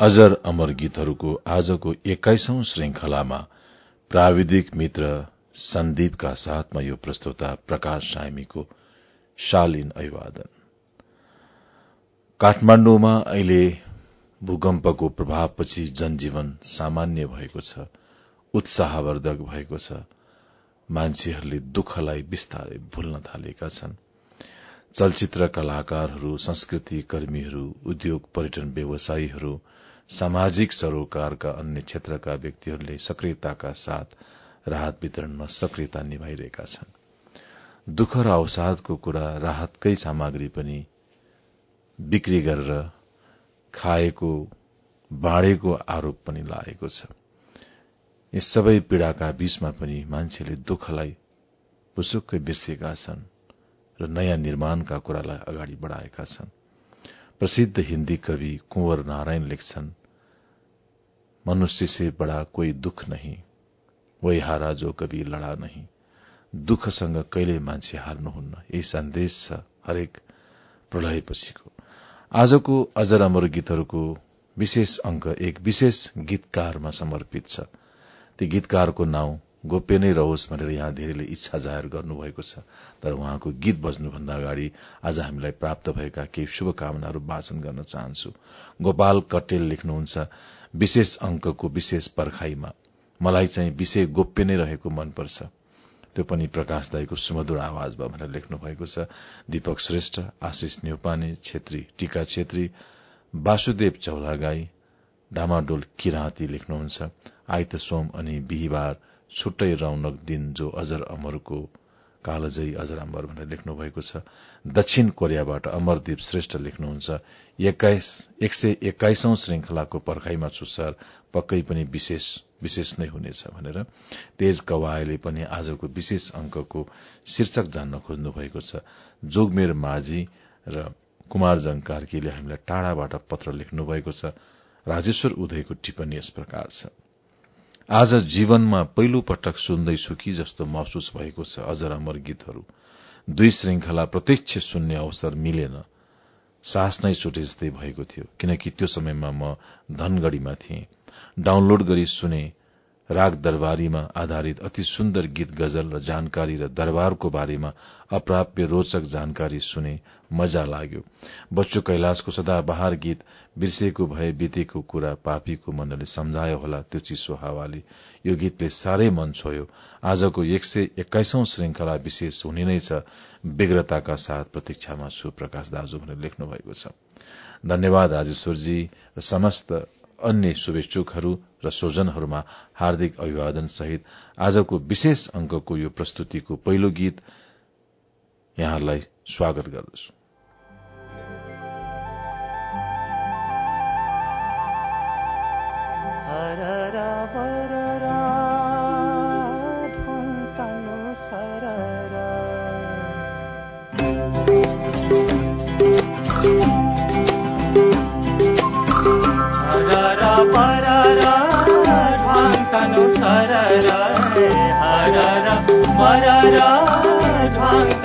अजर अमर गीतहरूको आजको एक्काइसौं श्रृंखलामा प्राविधिक मित्र सन्दीपका साथमा यो प्रस्तुता प्रकाश सामीको शालीन अभिवादन। काठमाण्डुमा अहिले भूकम्पको प्रभावपछि जनजीवन सामान्य भएको छ उत्साहवर्धक भएको छ। मान्छेहरूले दुःखलाई बिस्तारै भुल्न थालेका छन्। चलचित्र कलाकारहरू संस्कृति कर्मीहरू उद्योग पर्यटन व्यवसायीहरू सामाजिक सरोकारका अन्य क्षेत्रका व्यक्तिहरूले सक्रियताका साथ राहत वितरणमा सक्रियता निभाइरहेका छन्। दुःख र अवसादको कुरा राहतकै सामग्री पनि बिक्री गरेर खाएको बाँडेको आरोप पनि लागेको छ। यस सबै पीड़ाका बीचमा पनि मान्छेले दुःखलाई पुसुक्कै बिर्सेका छन् र नयाँ निर्माणका कुरालाई अगाडि बढ़ाएका छन्। प्रसिद्ध हिन्दी कवि कुंवर नारायण लेख्छन् मनुष्य से बड़ा कोई दुख नहीं वही हारा जो कवि लड़ा नहीं। दुःखसँग कहिले मान्छे हार्नुहुन्न यही सन्देश छ हरेक प्रलयपछिको आजको अजर अमर गीतहरूको विशेष अंक एक विशेष गीतकारमा समर्पित छ। ती गीतकारको नाउँ गोप्य नै रहोस् भनेर यहाँ धेरैले इच्छा जाहेर गर्नुभएको छ। तर उहाँको गीत बज्नुभन्दा अगाडि आज हामीलाई प्राप्त भएका केही शुभकामनाहरू वाचन गर्न चाहन्छु। गोपाल कटेल लेख्नुहुन्छ विशेष अंकको विशेष पर्खाईमा मलाई चाहिँ विषय गोप्य नै रहेको मनपर्छ। त्यो पनि प्रकाश दाईको सुमधुर आवाजमा भनेर लेख्नु भएको छ। दीपक श्रेष्ठ आशिष न्यौपाने छेत्री टीका छेत्री वासुदेव चौलागाई डामाडोल किराँती लेख्नुहुन्छ। आइत सोम अनि बिहिबार छुट्टै रौनक दिन जो अजर अमरको कालजयी अजर अमर भनेर लेख्नु भएको छ। दक्षिण कोरियाबाट अमरदीप श्रेष्ठ लेख्नुहुन्छ एक सय एक्काइसौं श्रृंखलाको पर्खाईमा छु सर। पक्कै पनि विशेष विशेष नै हुनेछ भनेर तेज कवायले पनि आजको विशेष अंकको शीर्षक जान्न खोज्नु भएको छ। जोगमेर माझी र कुमारजङ कार्कीले हामीलाई टाढाबाट पत्र लेख्नु भएको छ। राजेश्वर उदयको टिप्पणी यस प्रकार छ। आज जीवनमा पहिलो पटक सुन्दैछु कि जस्तो महसुस भएको छ अजर अमर गीतहरू। दुई श्रृंखला प्रत्यक्ष सुन्ने अवसर मिलेन। सास नै छुटे जस्तै भएको थियो किनकि त्यो समयमा म धनगढ़ीमा थिएँ। डाउनलोड गरी सुने राग दरबारीमा आधारित अति सुन्दर गीत गजल र जानकारी र दरबारको बारेमा अप्राप्य रोचक जानकारी सुने मजा लाग्यो। बच्चु कैलाशको सदाबहार गीत बिर्सेको भए बितेको कुरा पापीको मनले सम्झायो होला त्यो चिसो हावाले। यो गीतले साह्रै मन छोयो। आजको एक सय एक्काइसौं श्रृंखला विशेष हुने नै छ। विग्रताका साथ प्रतीक्षामा छु प्रकाश दाजु भनेर लेख्नु भएको छ। धन्यवाद राजेश्वरजी र समस्त अन्य शुभेच्छुकहरू र स्वजनहरूमा हार्दिक अभिवादन सहित आजको विशेष अंकको यो प्रस्तुतिको पहिलो गीत यहाँहरूलाई स्वागत गर्दछु।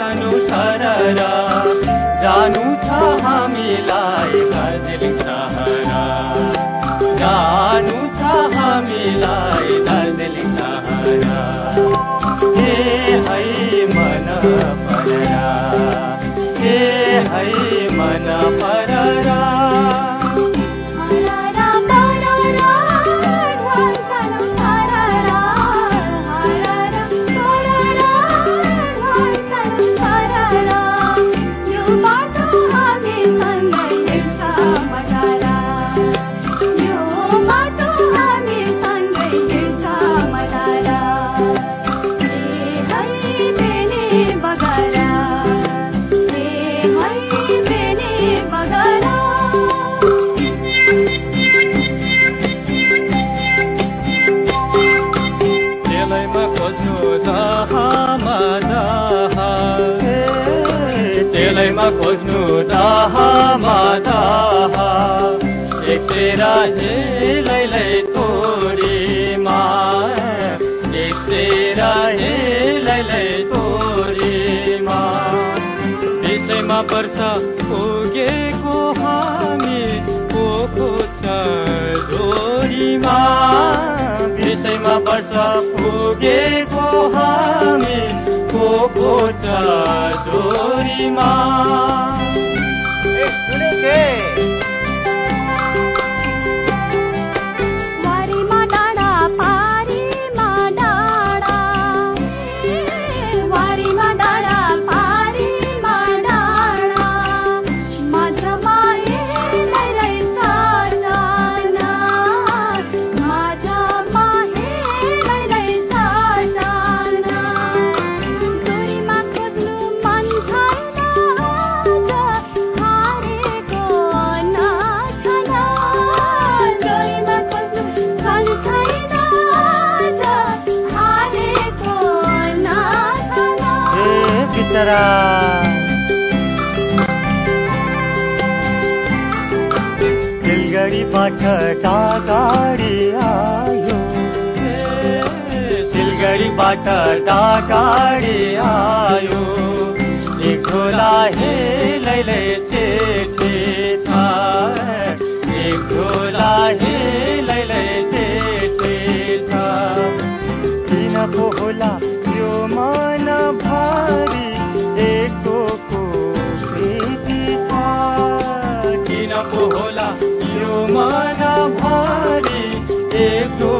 अनुसर पर्छ पुगेको हामी पोखो छ जोरीमा सिलगढीबाट टागाडी आयो लेखोला हेलै चेटे छ एक झोला हेलै चेटे छ किन पो होला यो मन भारी एकको प्रीति छ किन पो होला यो मन भारी एकको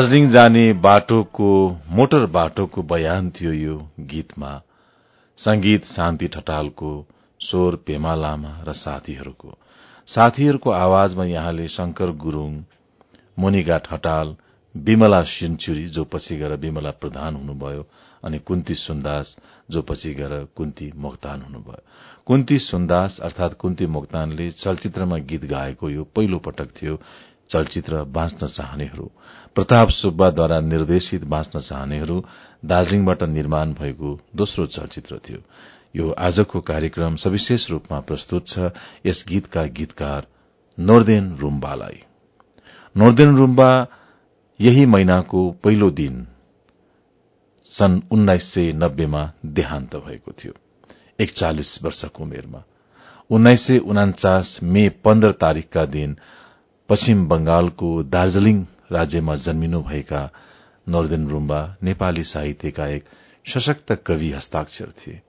दार्जीलिङ जाने बाटोको मोटर बाटोको बयान थियो यो गीतमा। संगीत शान्ति ठटालको स्वर पेमा लामा र साथीहरूको। साथीहरूको आवाजमा यहाँले शंकर गुरूङ मुनिगा ठटाल विमला सिन्चुरी जो पछि गएर विमला प्रधान हुनुभयो अनि कुन्ती सुन्दास जो पछि गएर कुन्ती मोक्तान हुनुभयो। कुन्ती सुन्दास अर्थात कुन्ती मोक्तानले चलचित्रमा गीत गाएको यो पहिलो पटक थियो। चलचित्र बाँच्न चाहनेहरू प्रताप सुब्बाद्वारा निर्देशित बाँच्न चाहनेहरू दार्जीलिङबाट निर्माण भएको दोस्रो चलचित्र थियो। यो आजको कार्यक्रम सविशेष रूपमा प्रस्तुत छ यस गीतका गीतकार नोर्देन रूम्बालाई। नोर्देन रूम्बा यही महिनाको पहिलो दिन सन् उन्नाइस सय नब्बेमा देहान्त भएको थियो एकचालिस वर्षको उमेरमा। उन्नाइस सय उनाचास मे पन्ध्र तारीकका दिन पश्चिम बंगालको दार्जीलिङ राज्यमा जन्मिनुभएका नर्देन रूम्बा नेपाली साहित्यका एक सशक्त कवि हस्ताक्षर थिए।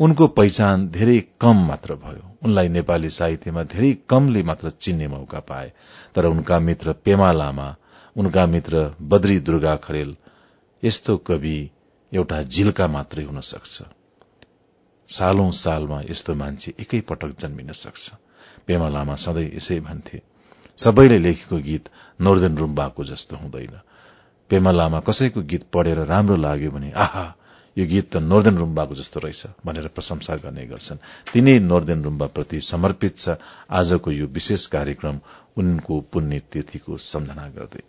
उनको पहिचान धेरै कम मात्र भयो। उनलाई नेपाली साहित्यमा धेरै कमले मात्र चिन्ने मौका पाए। तर उनका मित्र पेमा लामा उनका मित्र बद्री दुर्गा खरेल यस्तो कवि एउटा झिल्का मात्रै हुन सक्छ। सालौं सालमा यस्तो मान्छे एकै पटक जन्मिन सक्छ। पेमा लामा सधैँ यसै भन्थे। सबैले लेखेको गीत नोर्देन रूम्बाको जस्तो हुँदैन। पेमा लामा कसैको गीत पढेर राम्रो लाग्यो भने आहा यो गीत त नोर्देन रूम्बाको जस्तो रहेछ भनेर प्रशंसा गर्ने गर्छन्। तिनै नोर्देन रूम्बाप्रति समर्पित छ। आजको यो विशेष कार्यक्रम उनको पुण्य तिथिको सम्झना गर्दै।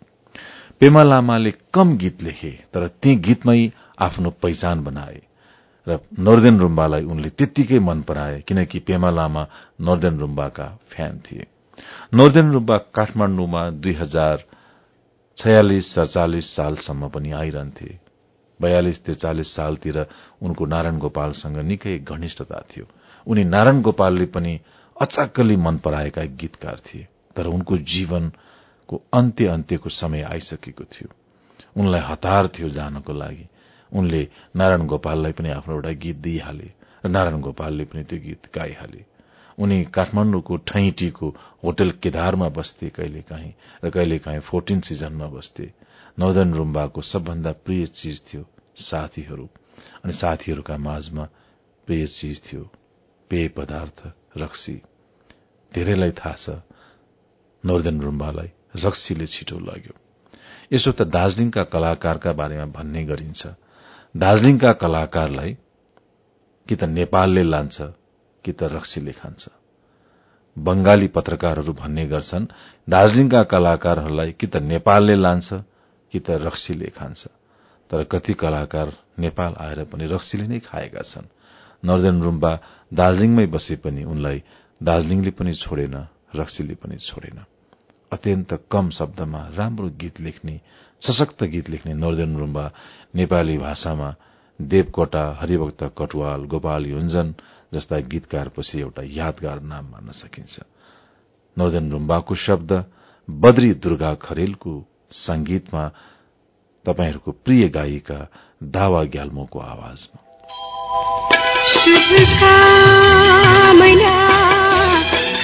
पेमा लामाले कम गीत लेखे तर ती गीतमै आफ्नो पहिचान बनाए र नर्देन रूम्बालाई उनले त्यत्तिकै मन पराए किनकि पेमा लामा नर्देन रूम्बाका फ्यान थिए। नर्देन रूम्बा काठमाण्डुमा दुई हजार छयालिस सडचालिस सालसम्म पनि आइरहन्थे। बयालिस त्रिचालिस सालतिर उनको नारायण गोपालसँग निकै घनिष्ठता थियो। उनी नारायण गोपालले पनि अचाक्कली मन पराएका गीतकार थिए तर उनको जीवनको अन्त्य अन्त्यको समय आइसकेको थियो। उनलाई हतार थियो जानको लागि। उनले नारायण गोपाललाई पनि आफ्नो एउटा गीत दिइहाले र नारायण गोपालले पनि त्यो गीत गाइहाले। उनी काठमाडौँको ठैटीको होटल केदारमा बस्थे कहिलेकाहीँ र कहिलेकाहीँ फोर्टिन सिजनमा बस्थे। नौदन रुम्बाको सबभन्दा प्रिय चिज थियो साथीहरू। अनि साथीहरूका माझमा प्रिय चिज थियो पेय पदार्थ रक्सी। धेरैलाई थाहा छ नोर्दन रुम्बालाई रक्सीले छिटो लग्यो। यसो त दार्जीलिङका कलाकारका बारेमा भन्ने गरिन्छ। दार्जीलिङका कलाकारलाई कि त नेपालले लान्छ कि त रक्सीले खान्छ बंगाली पत्रकारहरू भन्ने गर्छन् दार्जीलिङका कलाकारहरूलाई कि त नेपालले लान्छ कि त रक्सीले खान्छ। तर कति कलाकार नेपाल आएर पनि रक्सीले नै खाएका छन् नर्दन रुम्बा दार्जीलिङमै बसे पनि उनलाई दार्जीलिङले पनि छोडेन रक्सीले पनि छोडेन। अत्यन्त कम शब्दमा राम्रो गीत लेख्ने सशक्त गीत लेख्ने नर्दन रुम्बा नेपाली भाषामा देवकोटा हरिभक्त कटुवाल गोपाल युञ्जन जस्ता गीतकारपछि एउटा यादगार नाम मान्न सकिन्छ। नौदन रुम्बाको शब्द बद्री दुर्गा खरेलको संगीतमा तपाईँहरूको प्रिय गायिका दावा ग्याल्मोको आवाजमा।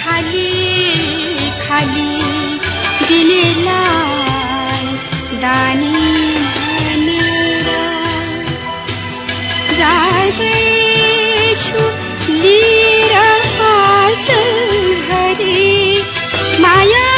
खाली खाली लिएर मायाको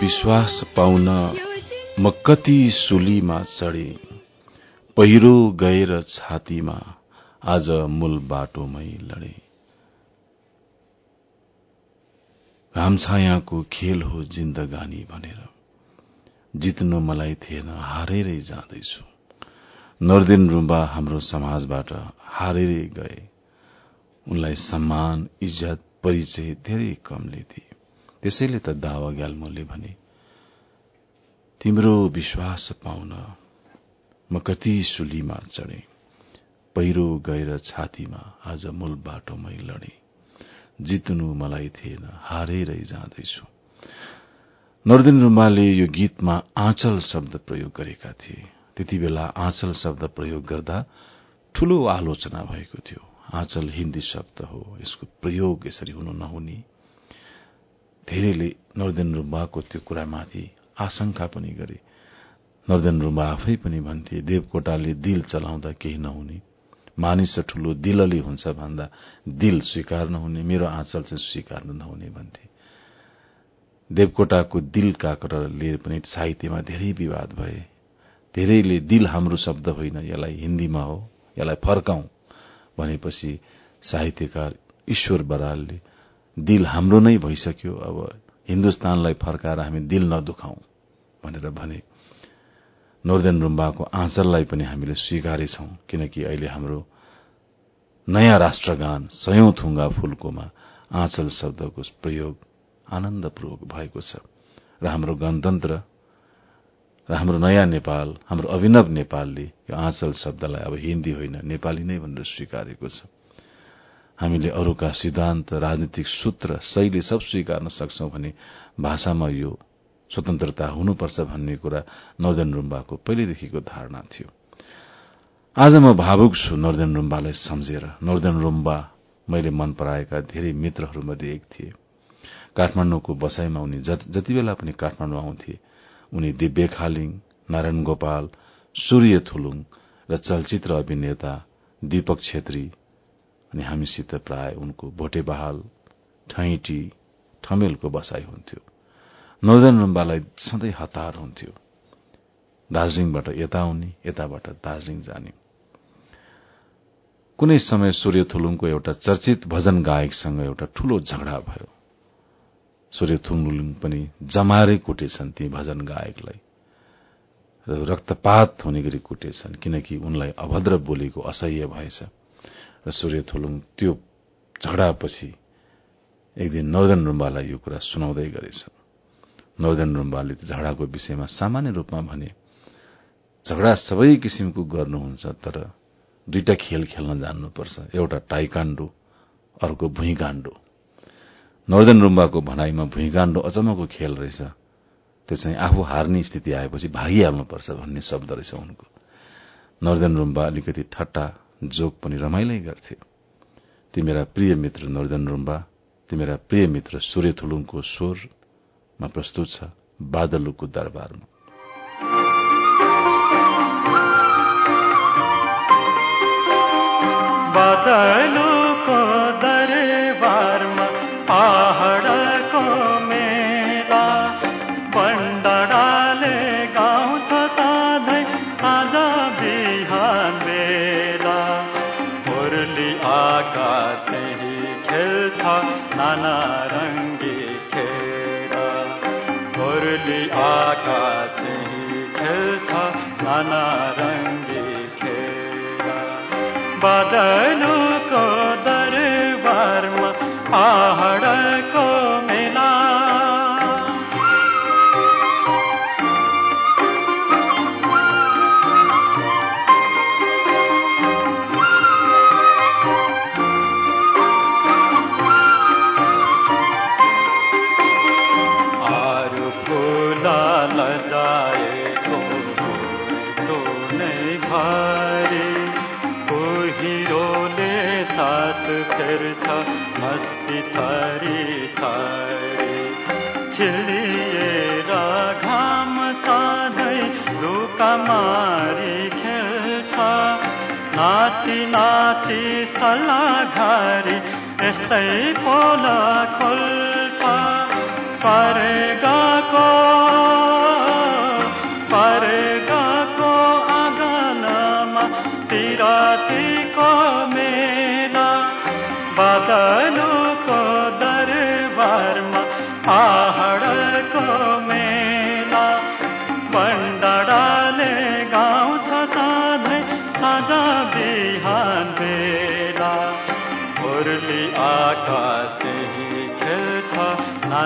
विश्वास पाउन म कति सुलीमा चढे। पहिरो गएर छातीमा आज मूल बाटोमै लडे। घामछायाको खेल हो जिन्दगानी भनेर। जित्नु मलाई थिएन हारेरै जाँदैछु। नर्देन रुम्बा हाम्रो समाजबाट हारेरै गए। उनलाई सम्मान इज्जत परिचय धेरै कमले दिए। त्यसैले त दावा ग्याल्मोले भने तिम्रो विश्वास पाउन म कति सुलीमा चढे। पहिरो गएर छातीमा आज मूल बाटोमै लडे। जित्नु मलाई थिएन हारेरै जाँदैछु नर्देन रुम्बाले यो गीतमा आँचल शब्द प्रयोग गरेका थिए। त्यति बेला आँचल शब्द प्रयोग गर्दा ठूलो आलोचना भएको थियो। आँचल हिन्दी शब्द हो यसको प्रयोग यसरी हुनु नहुने। धेरैले नर्देन रुम्बाको त्यो कुरामाथि आशंका पनि गरे। नर्देन रुम्बा आफै पनि भन्थे देवकोटाले दिल चलाउँदा केही नहुने। मानिस ठूलो दिलली हुन्छ भन्दा दिल स्वीकार नहुने मेरो आँचल चाहिँ स्वीकार नहुने भन्थे। देवकोटाको दिल काकरले पनि साहित्यमा धेरै विवाद भए। धेरैले दिल हाम्रो शब्द होइन यसलाई हिन्दीमा हो यसलाई फर्काउ भनेपछि साहित्यकार ईश्वर बरालले दिल हाम्रो नै भइसक्यो। अब हिन्दुस्तानलाई फर्काएर हामी दिल नदुखाउ भनेर भने नोर्देन रुम्बाको आँचललाई पनि हामीले स्वीकारेछौं किनकि अहिले हाम्रो नयाँ राष्ट्रगान सयौं थुङ्गा फूलकोमा आँचल शब्दको प्रयोग आनन्दपूर्वक भएको छ र हाम्रो गणतन्त्र र हाम्रो नयाँ नेपाल हाम्रो अभिनव नेपालले यो आँचल शब्दलाई अब हिन्दी होइन नेपाली नै भनेर स्वीकारेको छ। हामीले अरूका सिद्धान्त राजनीतिक सूत्र शैली सब स्वीकार्न सक्छौं भने भाषामा यो स्वतन्त्रता हुनुपर्छ भन्ने कुरा नर्दन रुम्बाको पहिलेदेखिको धारणा थियो। आज म भावुक छु नर्दन रुम्बालाई सम्झेर। नर्दन रुम्बा मैले मन पराएका धेरै मित्रहरूमध्ये एक थिए। काठमाण्डुको बसाईमा उनी जति बेला पनि काठमाण्डु आउँथे उनी दिव्य खालिङ नारायण गोपाल सूर्य थुलुङ र चलचित्र अभिनेता दीपक छेत्री अनि हामीसित प्राय उनको भोटे बहाल ठैटी ठमेलको बसाई हुन्थ्यो। नर्दन रुम्बालाई सधैँ हतार हुन्थ्यो। दार्जीलिङबाट यता आउने यताबाट दार्जीलिङ जाने। कुनै समय सूर्य थुलुङको एउटा चर्चित भजन गायकसँग एउटा ठूलो झगडा भयो। सूर्य थुलुङ पनि जमारे कुटेछन् ती भजन गायकलाई। रक्तपात हुने गरी कुटेछन् किनकि उनलाई अभद्र बोलीको असह्य भएछ। र सूर्य थुलुङ त्यो झगडापछि एक दिन नर्दन रुम्बालाई यो कुरा सुनाउँदै गरेछ। नर्दन रुम्बाले झगडाको विषयमा सामान्य रूपमा भने झगडा सबै किसिमको गर्नुहुन्छ तर दुईटा खेल खेल्न जान्नुपर्छ। एउटा टाइकाण्डो अर्को भुइँकाण्डो। नर्दन रुम्बाको भनाइमा भुइँकाण्डो अचम्मको खेल रहेछ। त्यो चाहिँ आफू हार्ने स्थिति आएपछि भागिहाल्नुपर्छ भन्ने शब्द रहेछ उनको। नर्दन रुम्बा अलिकति ठट्टा जोक पनि रमाइलै गर्थे। ती मेरा प्रिय मित्र नर्दन रुम्बा ती मेरा प्रिय मित्र सूर्य थुलुङको स्वरमा प्रस्तुत छ बादलुको दरबारमा। बादलुको नाना रङ्गी खेल दरबारमा पहाडको सल्लाघारी यस्तै पोला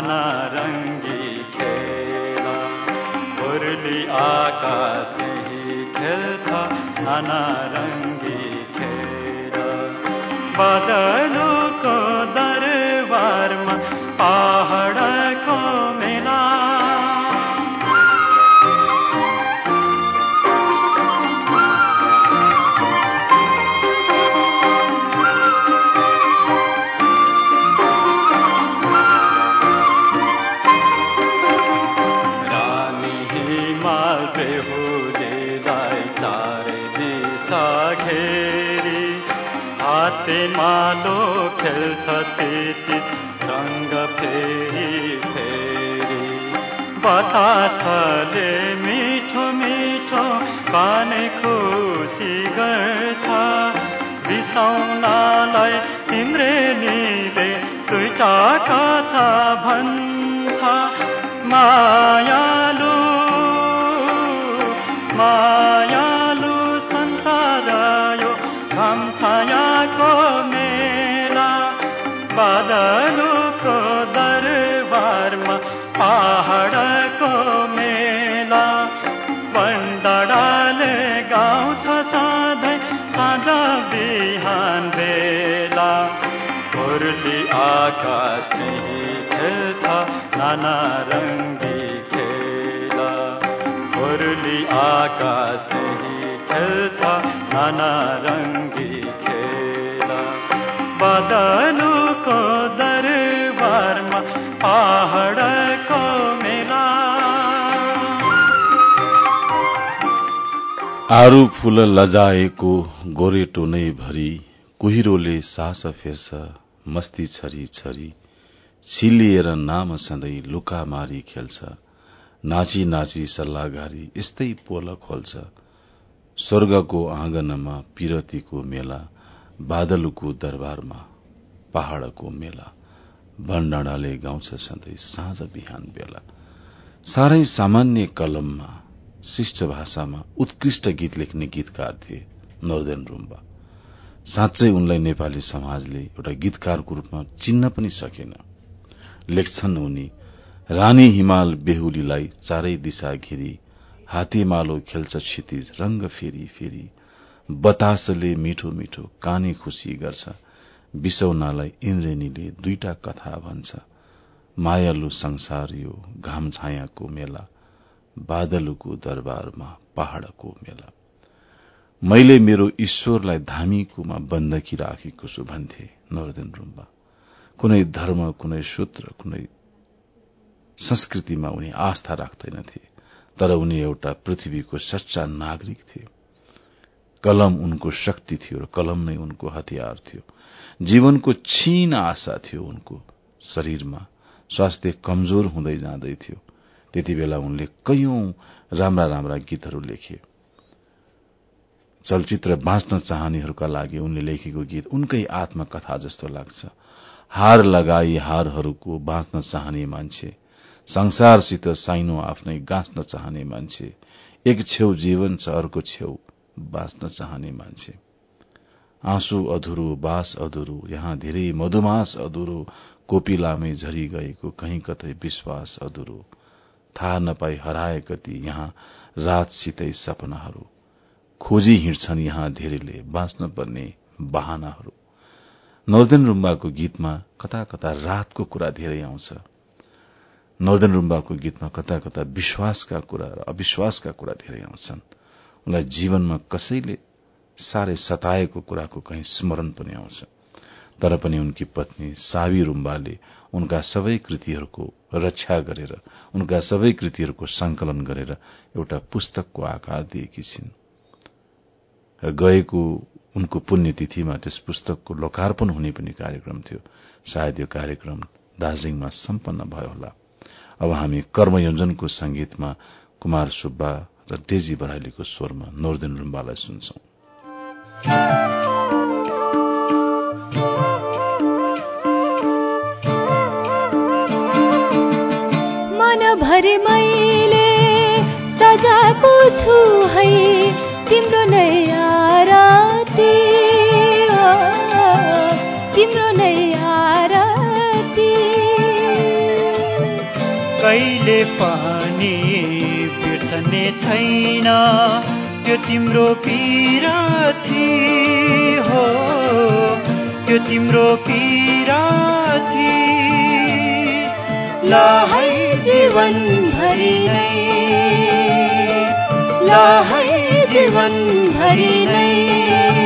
नाना रङ्गी खेला। मुरली आकाश खेल्छ नाना रङ्गी खेला। बादलुको बतासले मिठो मिठो पानी खुसी गर्छ। बिसाउनालाई इन्द्रेणीले दुईटा कथा भन्छ। मायालु आकाश खेल्छ नाना रङ्गी खेला। मुरली आकाश खेल्छ नाना रङ्गी खेला। बदलुको दरबारमा पहाडको मेला। आरू फूल लजाएको गोरेटो नै भरी कुहिरोले सास फेर्छ। मस्ती छरी छरी छिलिएर नाम सधैँ लुका मारी खेल्छ। नाची नाची सल्लाहगारी यस्तै पोल खोल्छ स्वर्गको आँगनमा पिरतीको मेला बादलुको दरबारमा पहाड़को मेला भण्डाडाले गाउँछ सधैँ साँझ बिहान बेला। साह्रै सामान्य कलममा शिष्ट भाषामा उत्कृष्ट गीत लेख्ने गीतकार थिए नर्देन रुम्बा। साँच्चै उनलाई नेपाली समाजले एउटा गीतकारको रूपमा चिन्न पनि सकेन। लेख्छन् उनी रानी हिमाल बेहुलीलाई चारै दिशा घेरी हातेमालो खेल्छ क्षितिज रंग फेरि फेरि बतासले मिठो मिठो काने खुशी गर्छ बिसौनालाई इन्द्रेणीले दुईटा कथा भन्छ मायालु संसार यो घाम छायाको मेला बादलुको दरबारमा पहाड़को मेला। मैले मेरो ईश्वरलाई धामीकोमा बन्दकी राखेको छु भन्थे नवरदेन रुम्बा। कुनै धर्म कुनै सूत्र कुनै संस्कृतिमा उनी आस्था राख्दैनथे तर उनी एउटा पृथ्वीको सच्चा नागरिक थिए। कलम उनको शक्ति थियो र कलम नै उनको हतियार थियो। जीवनको क्षीण आशा थियो उनको। शरीरमा स्वास्थ्य कमजोर हुँदै जाँदै थियो। त्यति बेला उनले कैयौं राम्रा राम्रा गीतहरू लेखे। चलचित्र बाँच्न चाहनेहरूका लागि उनले लेखेको गीत उनकै आत्मकथा जस्तो लाग्छ। हार लगाई हारहरूको बाँच्न चाहने मान्छे संसारसित साइनो आफ्नै गाँच्न चाहने मान्छे एक छेउ जीवन छ अर्को छेउ बाँच्न चाहने मान्छे। आँसु अधुरो बास अधुरो यहाँ धेरै मधुमास अधुरो कोपिलामै झरी गएको कहीँ कतै विश्वास अधुरो। थाहा नपाई हराए कति यहाँ रातसितै सपनाहरू। खोजी हिँड्छन् यहाँ धेरैले बाँच्न पर्ने बहानाहरू। नर्देन रुम्बाको गीतमा कता कता रातको कुरा धेरै आउँछ। नर्देन रुम्बाको गीतमा कता कता विश्वासका कुरा र अविश्वासका कुरा धेरै आउँछन्। उनलाई जीवनमा कसैले साह्रै सताएको कुराको कहीँ स्मरण पनि आउँछ। तर पनि उनकी पत्नी सावी रुम्बाले उनका सबै कृतिहरूको रक्षा गरेर उनका सबै कृतिहरूको संकलन गरेर एउटा पुस्तकको आकार दिएकी छिन्। गएको उनको पुण्यतिथिमा त्यस पुस्तकको लोकार्पण हुने पनि कार्यक्रम थियो। सायद यो कार्यक्रम दार्जीलिङमा सम्पन्न भयो होला। अब हामी कर्मयोजनको संगीतमा कुमार सुब्बा र डेजी बराइलीको स्वरमा नोर्देन रुम्बालाई सुन्छौं। कहिले पनि बिर्सने छैन? त्यो तिम्रो पिराथी हो। त्यो तिम्रो पिराथी। ला है जीवन भरि नै। ला है जीवन भरि नै।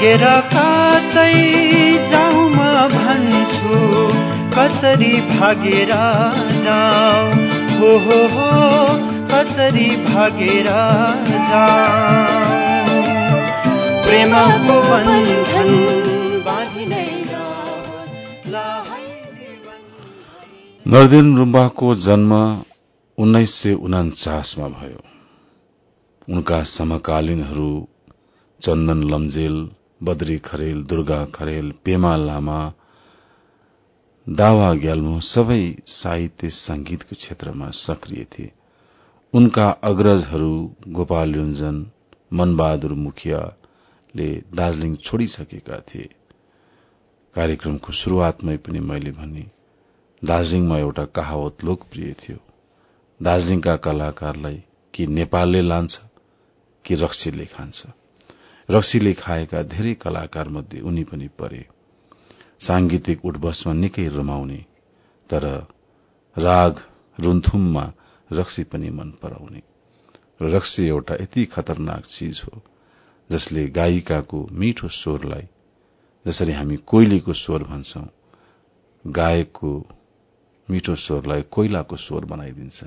भागेर कतै जाउँ म भन्छु कसरी भागेर जाउँ? हो हो हो कसरी भागेर जाउँ? प्रेमको बन्धन नरदेन रुम्बाको जन्म उन्नाइस सय उनाचासमा भयो। उनका समकालीनहरू चन्दन लम्जेल बद्री खरेल दुर्गा खरेल पेमा लामा दावा ग्याल्मो सबै साहित्य संगीतको क्षेत्रमा सक्रिय थिए। उनका अग्रजहरू गोपाल योन्जन मनबहादुर मुखियाले दार्जीलिङ छोडिसकेका थिए। कार्यक्रमको शुरूआतमै पनि मैले भने दार्जीलिङमा एउटा कहावत लोकप्रिय थियो। दार्जीलिङका कलाकारलाई कि नेपालले लान्छ कि रक्सीले खान्छ। रक्सीले खाएका धेरै कलाकार मध्ये उनी पनि परे। सांगीतिक उठबसमा निकै रमाउने तर राग रुन्थुममा रक्सी पनि मन पराउने। रक्सी एउटा यति खतरनाक चीज हो जसले गायिकाको मिठो स्वरलाई जसरी हामी कोइलीको स्वर भन्छौं गायकको मिठो स्वरलाई कोइलाको स्वर बनाइदिन्छ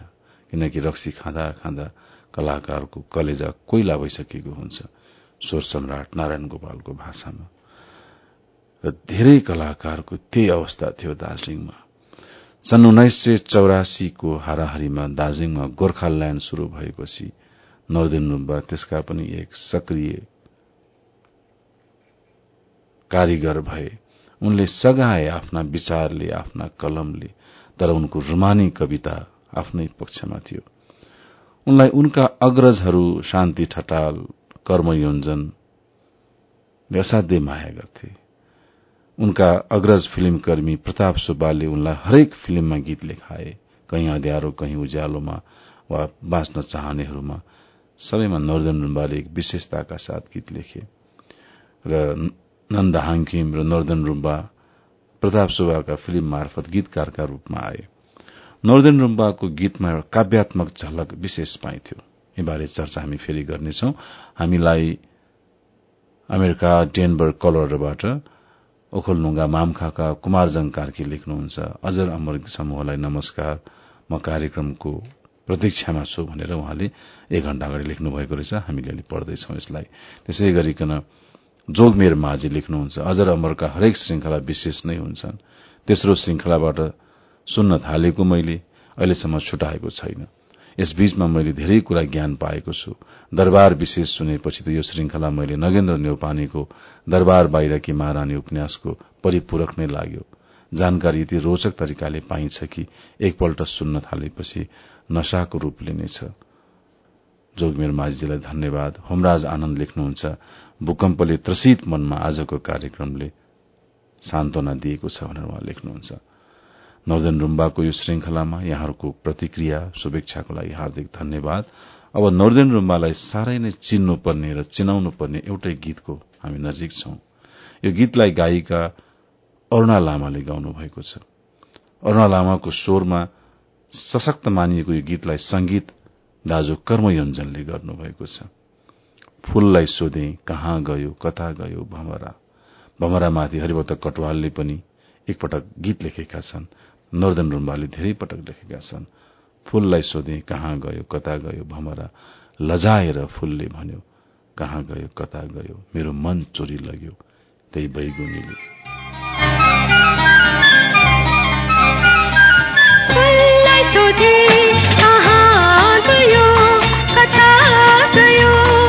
किनकि रक्सी खाँदा खाँदा कलाकारको कलेजा कोइला भइसकेको हुन्छ। स्वर सम्राट नारायण गोपालको भाषामा। र धेरै कलाकारको त्यही अवस्था थियो दार्जीलिङमा। सन् उन्नाइस सय चौरासीको हाराहारीमा दार्जीलिङमा गोर्खाल्याण्ड शुरू भएपछि नरदेन रुम्बा त्यसका पनि एक सक्रिय कारीगर भए। उनले सघाए आफ्ना विचारले आफ्ना कलमले तर उनको रुमानी कविता आफ्नै पक्षमा थियो। उनलाई उनका अग्रजहरू शान्ति ठटाल कर्मयोञ्जन असाध्यै माया गर्थे उनका अग्रज फिल्मकर्मी प्रताप सुब्बाले उनलाई हरेक फिल्ममा गीत लेखाए। कहीँ अँध्यारो कहीँ उज्यालोमा वा बाँच्न चाहनेहरूमा सबैमा नर्दन रुम्बाले एक विशेषताका साथ गीत लेखे। र नन्द हाङखिम र नर्दन रुम्बा प्रताप सुब्बाका फिल्म मार्फत गीतकारका रूपमा आए। नर्दन रुम्बाको गीतमा काव्यात्मक झलक विशेष पाइन्थ्यो यीबारे चर्चा हामी फेरि गर्नेछौ। हामीलाई अमेरिका डेनबर्ग कलोराडोबाट ओखलढुङ्गा मामखाका कुमारजङ कार्की लेख्नुहुन्छ। अजर अमर समूहलाई नमस्कार। म कार्यक्रमको प्रतीक्षामा छु भनेर उहाँले एक घण्टा अगाडि लेख्नु भएको रहेछ। हामीले अहिले पढ्दैछौ यसलाई। त्यसै गरिकन जोगमेर माझी लेख्नुहुन्छ। अजर अमरका हरेक श्रृंखला विशेष नै हुन्छन्। तेस्रो श्रृंखलाबाट सुन्न थालेको मैले अहिलेसम्म छुटाएको छैन। यसबीचमा मैले धेरै कुरा ज्ञान पाएको छु। दरबार विशेष सुनेपछि त यो श्रृंखला मैले नगेन्द्र नेौपानेको दरबार बाहिरकी महारानी उपन्यासको परिपूरक नै लाग्यो। जानकारी यति रोचक तरिकाले पाइन्छ कि एकपल्ट सुन्न थालेपछि नशाको रूप लिनेछ। जोगमेर माझीलाई धन्यवाद। होमराज आनन्द लेख्नुहुन्छ भूकम्पले त्रसित मनमा आजको कार्यक्रमले सान्त्वना दिएको छ भनेर उहाँ लेख्नुहुन्छ। नर्दन रुम्बाको यो श्रृंखलामा यहाँहरूको प्रतिक्रिया शुभेच्छाको लागि हार्दिक धन्यवाद। अब नर्दन रुम्बालाई साह्रै नै चिन्नुपर्ने र चिनाउनु पर्ने एउटै गीतको हामी नजिक छौं। यो गीतलाई गायिका अरूणा लामाले गाउनु भएको छ। अरूणा लामाको स्वरमा सशक्त मानिएको यो गीतलाई संगीत दाजु कर्मयोञ्जनले गर्नुभएको छ। फूललाई सोधे कहाँ गयो कता गयो भमरा भमरामाथि हरिभक्त कटवालले पनि एकपटक गीत लेखेका छन्। नर्दन रुम्बाले धेरै पटक लेखेका छन् फूललाई सोधे कहाँ गयो कता गयो भमरा लजाएर फूलले भन्यो कहाँ गयो कता गयो मेरो मन चोरी लग्यो त्यही बैगुनीले। सोधे कहाँ गयो कता गयो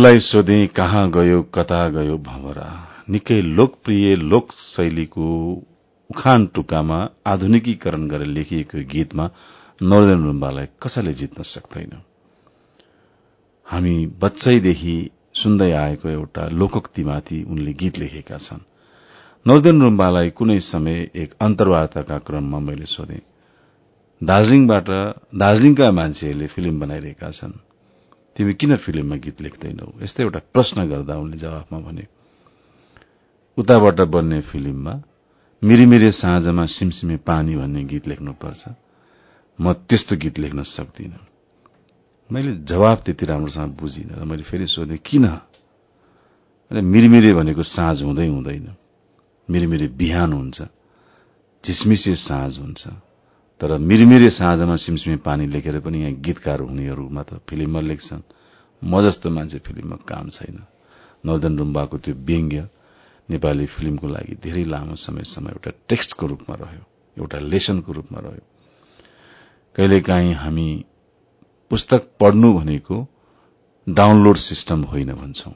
उनलाई सोधे कहाँ गयो कता गयो भँवरा? निकै लोकप्रिय लोक शैलीको उखान टुक्कामा आधुनिकीकरण गरेर लेखिएको गीतमा नर्दन रुम्बालाई कसैले जित्न सक्दैन। हामी बच्चैदेखि सुन्दै आएको एउटा लोकोक्तिमाथि उनले गीत लेखेका छन्। नर्दन रुम्बालाई कुनै समय एक अन्तर्वार्ताका क्रममा मैले सोधे। दार्जीलिङबाट दार्जीलिङका मान्छेहरूले फिल्म बनाइरहेका छन्। तिमी किन फिल्ममा गीत लेख्दैनौ यस्तै एउटा प्रश्न गर्दा उनले जवाफमा भने उताबाट बन्ने फिल्ममा मिरिमिरे साँझमा सिमसिमे पानी भन्ने गीत लेख्नुपर्छ। म त्यस्तो गीत लेख्न सक्दिन। मैले जवाब त्यति राम्रोसँग बुझिन र मैले फेरि सोधेँ किन? मिरिमिरे भनेको साँझ हुँदै हुँदैन। मिरिमिरे बिहान हुन्छ झिसमिसे साँझ हुन्छ। तर मिरिमिरे साँझमा सिमसिमे पानी लेखेर पनि यहाँ गीतकार हुनेहरू मात्र फिल्ममा लेख्छन्। म जस्तो मान्छे फिल्ममा काम छैन। नर्दन रुम्बाको त्यो व्यङ्ग्य नेपाली फिल्मको लागि धेरै लामो समयसम्म एउटा टेक्स्टको रूपमा रह्यो एउटा लेसनको रूपमा रह्यो। कहिलेकाहीँ हामी पुस्तक पढ्नु भनेको डाउनलोड सिस्टम होइन भन्छौं।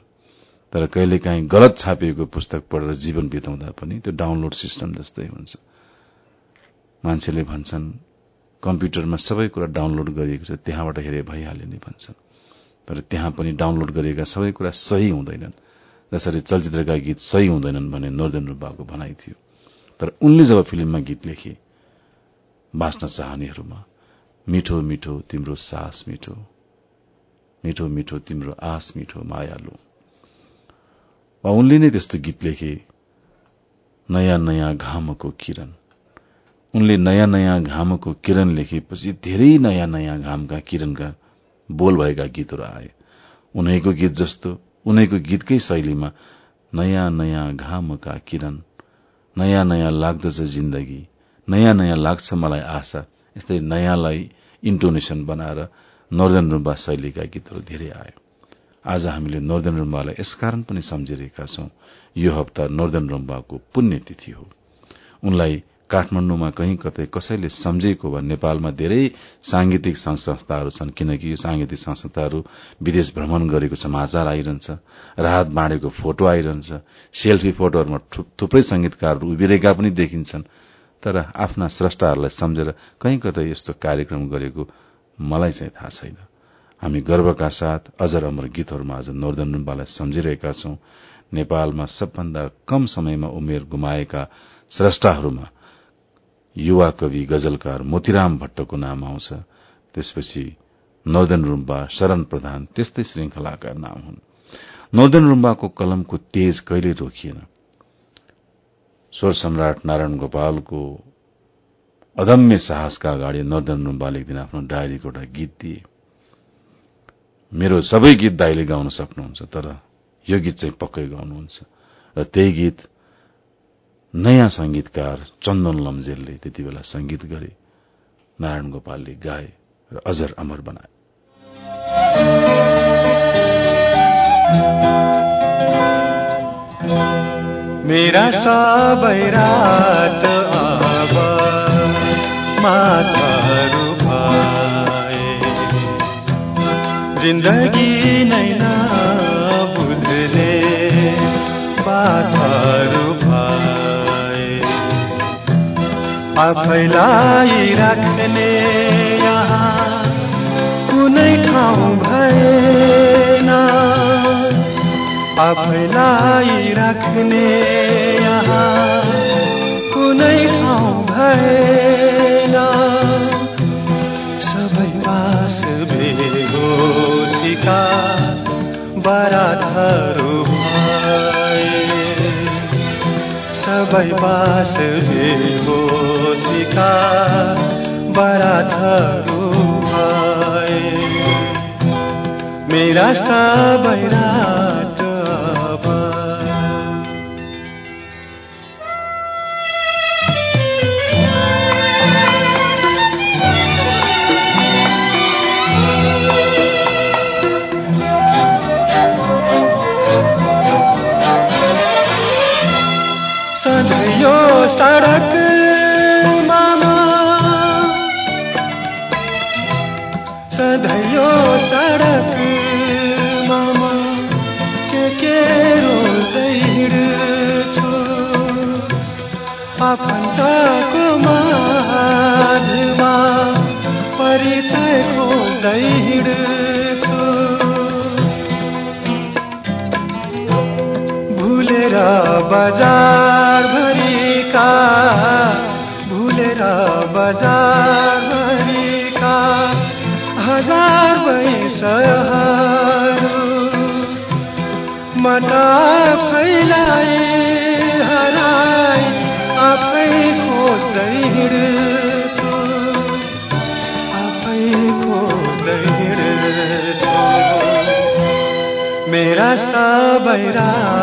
तर कहिलेकाहीँ गलत छापिएको पुस्तक पढेर जीवन बिताउँदा पनि त्यो डाउनलोड सिस्टम जस्तै हुन्छ। मान्छेले भन्छन् कम्प्युटरमा सबै कुरा डाउनलोड गरिएको छ त्यहाँबाट हेरे भइहाल्यो नि भन्छन्। तर त्यहाँ पनि डाउनलोड गरिएका सबै कुरा सही हुँदैनन्। जसरी चलचित्रका गीत सही हुँदैनन् भन्ने नर्दन रूपाको भनाइ थियो। तर उनले जब फिल्ममा गीत लेखे बाँच्न चाहनेहरूमा मिठो मिठो तिम्रो सास मिठो मिठो मिठो तिम्रो आस मिठो मायालु। वा उनले नै त्यस्तो गीत लेखे नयाँ नयाँ घामको किरण। उनले नयाँ नयाँ घामको किरण लेखेपछि धेरै नयाँ नयाँ घामका किरणका बोल भएका गीतहरू आए। उनैको गीत जस्तो उनैको गीतकै शैलीमा नयाँ नयाँ घामका किरण नयाँ नयाँ लाग्दछ जिन्दगी नयाँ नयाँ लाग्छ मलाई आशा यस्तै नयाँलाई इन्टोनेशन बनाएर नर्दन रुम्बा शैलीका गीतहरू धेरै आए। आज हामीले नर्दन रुम्बालाई यसकारण पनि सम्झिरहेका छौं यो हप्ता नर्दन रुम्बाको पुण्यतिथि हो। उनलाई काठमाण्डुमा कहीँ कतै कसैले सम्झेको वा नेपालमा धेरै सांगीतिक संघ संस्थाहरू छन् किनकि यो सांगीतिक संघ संस्थाहरू विदेश भ्रमण गरेको समाचार आइरहन्छ राहत बाँडेको फोटो आइरहन्छ सेल्फी फोटोहरूमा थुप्रै संगीतकारहरू उभिरहेका पनि देखिन्छन्। तर आफ्ना स्रष्टाहरूलाई सम्झेर कहीँ कतै यस्तो कार्यक्रम गरेको मलाई चाहिँ थाहा छैन। हामी गर्वका साथ अजर अमर गीतहरूमा आज नर्दन रुम्बालाई सम्झिरहेका छौं। नेपालमा सबभन्दा कम समयमा उमेर गुमाएका स्रष्टाहरूमा युवा कवि गजलकार मोतीराम भट्टको नाम आउँछ। त्यसपछि नर्दन रूम्बा शरण प्रधान त्यस्तै श्रृंखलाका नाम हुन्। नर्दन रूम्बाको कलमको तेज कहिले रोकिएन? स्वर सम्राट नारायण गोपालको अदम्य साहसका अगाडि नर्दन रूम्बाले एक दिन आफ्नो डायरीको एउटा गीत दिए। मेरो सबै गीत दाईले गाउन सक्नुहुन्छ तर यो गीत चाहिँ पक्कै गाउनुहुन्छ। र त्यही गीत नयाँ संगीतकार चन्दन लम्जेलले त्यति बेला संगीत गरे नारायण गोपालले गाए र अजर अमर बनाए। मेरा सबै रात अब माथाहरू भए जिन्दगी नै नबुझ्ने बाथाहरू आफैलाई राख्ने यहाँ कुनै ठाउँ भएन। आफैलाई राख्ने यहाँ कुनै ठाउँ भएन। सबै पास बेहोसीका बारातहरू सबै बास बेहोसीका मेरा सबै सबै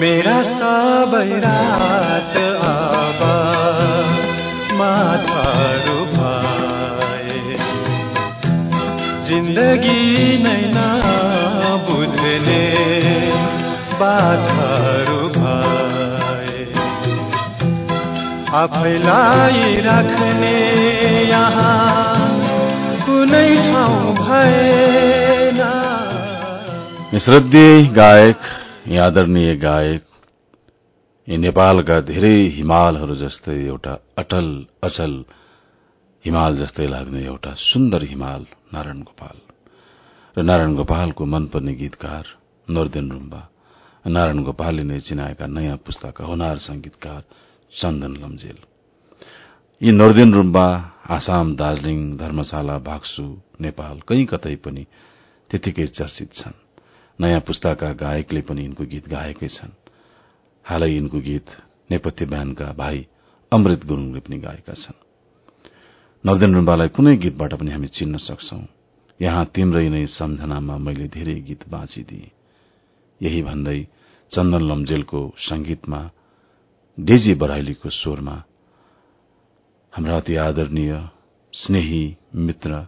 मेरा सबै रात अब माथाहरू भए जिन्दगी नै नबुझ्ने बाधाहरू भए आफैलाई राख्ने यहाँ कुनै ठाउँ भएन। श्रद्धेय गायक यी आदरणीय गायक यी नेपालका धेरै हिमालहरू जस्तै एउटा अटल अचल हिमाल जस्तै लाग्ने एउटा सुन्दर हिमाल नारायण गोपाल। र नारायण गोपालको मनपर्ने गीतकार नर्देन रुम्बा। नारायण गोपालले नै चिनाएका नयाँ पुस्ताका हुनार संगीतकार चन्दन लम्जेल। यी नर्देन रुम्बा आसाम दार्जीलिङ धर्मशाला बाक्सु नेपाल कहीँ कतै पनि त्यतिकै चर्चित छन्। नयाँ पुस्ताका गायकले पनि यिनको गीत गाएकै छन्। हालै यिनको गीत नेपथ्य ब्यान्डका भाइ अमृत गुरूङले पनि गाएका छन्। नर्देन रुम्बालाई कुनै गीतबाट पनि हामी चिन्न सक्छौ। यहाँ तिम्रै नै सम्झनामा मैले धेरै गीत बाँचिदिए। यही भन्दै चन्दन लम्जेलको संगीतमा डेजी बराइलीको स्वरमा हाम्रा अति आदरणीय स्नेही मित्र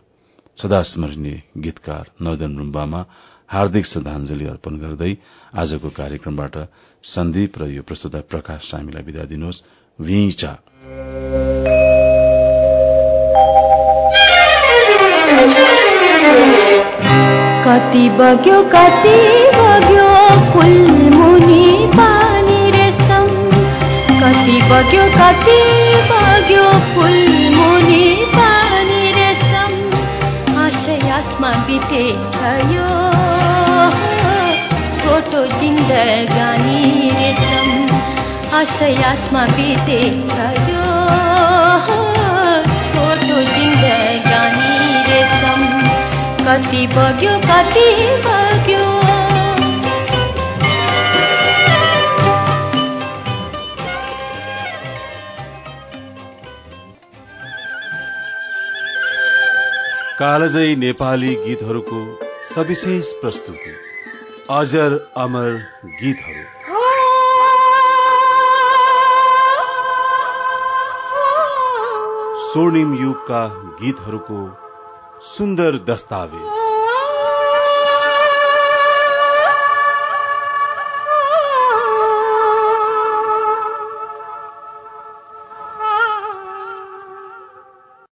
सदा स्मरणीय गीतकार नर्दन रुम्बामा हार्दिक श्रद्धांजलि अर्पण गर्दै आजको कार्यक्रमबाट सन्दीप र यो प्रस्तुता प्रकाश सामीलाई विदा दिनुहोस्। कति बग्यो कति बग्यो फुल छोटो जिन्दगानी रेशम आशय आसमा बितेछ यो। छोटो जिन्दगानी रेशम कति बग्यो कति बग्यो कालजयी नेपाली गीतहरूको सविशेष प्रस्तुति। अजर अमर गीतहरू। स्वर्णिम युगका गीतहरूको सुन्दर दस्तावेज।